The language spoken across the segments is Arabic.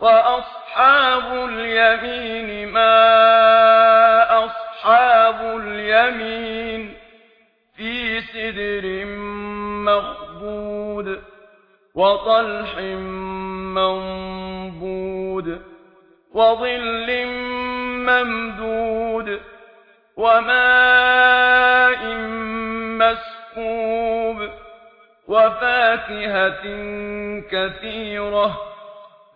وأصحاب اليمين ما أصحاب اليمين في سدر مخبود وطلح منبود وظل ممدود وماء مسكوب وفاكهة كثيرة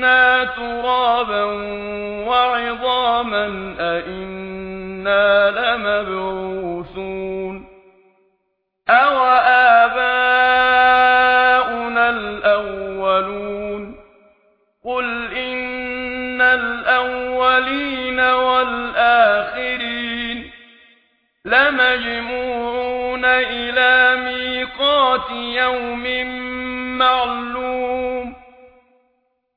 كنا ترابا وعظاما أَإِنَّا لمبعوثون أَوَآبَاؤُنَا الأولون قل إن الأولين والآخرين لمجموعون إلى ميقات يوم معلوم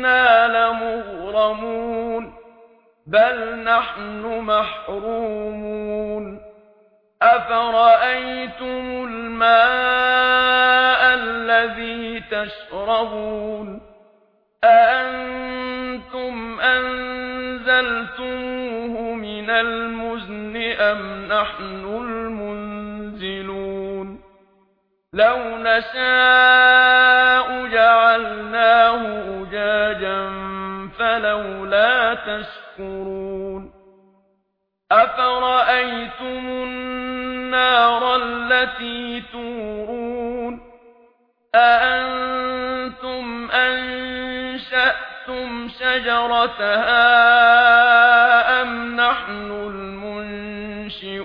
إِنَّا لَمُغْرَمُونَ بَلْ نَحْنُ مَحْرُومُونَ. أَفَرَأَيْتُمُ الْمَاءَ الَّذِي تَشْرَبُونَ؟ أَأَنْتُمْ أَنزَلْتُمُوهُ مِنَ الْمُزْنِ أَمْ نَحْنُ الْمُنْزِلُونَ؟ لَوْ نَشَاءُ جَعَلْنَاهُ تَشْكُرُونَ أَفَرَأَيْتُمُ النَّارَ الَّتِي تُورُونَ أَأَنتُمْ أَنشَأْتُمْ شَجَرَتَهَا أَمْ نَحْنُ الْمُنشِئُونَ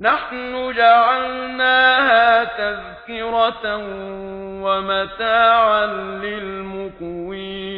نَحْنُ جَعَلْنَاهَا تَذْكِرَةً وَمَتَاعًا لِّلْمُقْوِينَ